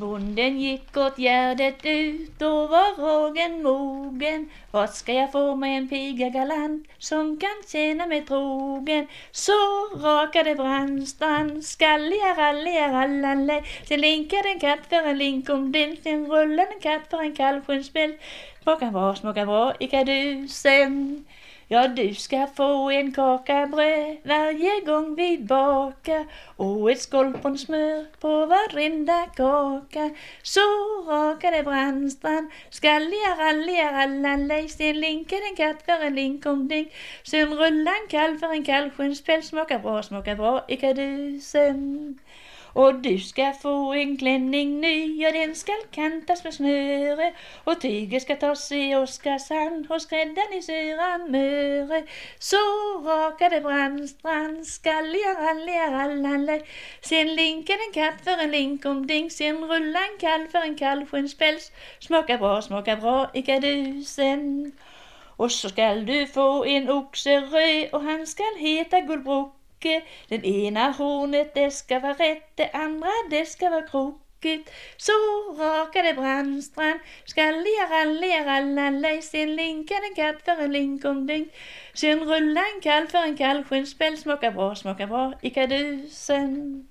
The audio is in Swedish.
Bonden gick åt Gärdet ut, då var rågen mogen. Vad ska jag få mig en piga galant som kan tjäna mig trogen? Så rakade Brandstrand, skalliga ralliga rallalle. Sen linkade en katt för en linkomdint, sen rullade en katt för en kallskenspäls. Smakar bra, smakar bra i kadusen. Ja, du ska få en kaka bröd varje gång vi bakar och ett skolpon smör på varenda kaka. Så rakade Brandstrand, skalliga ralliga rallalej. Sten linkade en katt för en linkomdink, Sen rullade en kalv för en kallskenspäls. Smakar bra, smakar bra i kadusen. Och du ska få en klänning ny och den skall kantas med snöre och tyget ska tas i Oskarshamn och skräddaren i Söra Möre. Så rakade Brandstrand, skalliga ralliga. Sen linkade en katt för en linkomding, sen rullade en kalv för en kallskenspäls. Smakar bra, smakar bra i kadusen. Och så skall du få en oxe röd och han skall heta Gullbrock den ena hornet det ska vara rätt, det andra det ska vara krokigt. Så rakade Brandstrand, skalliga ralliga rallalej. Sen linkade en katt för en linkomdink. Sen rullade en kalv för en kallskinnspäll, Smakar bra, smakar bra i kadusen.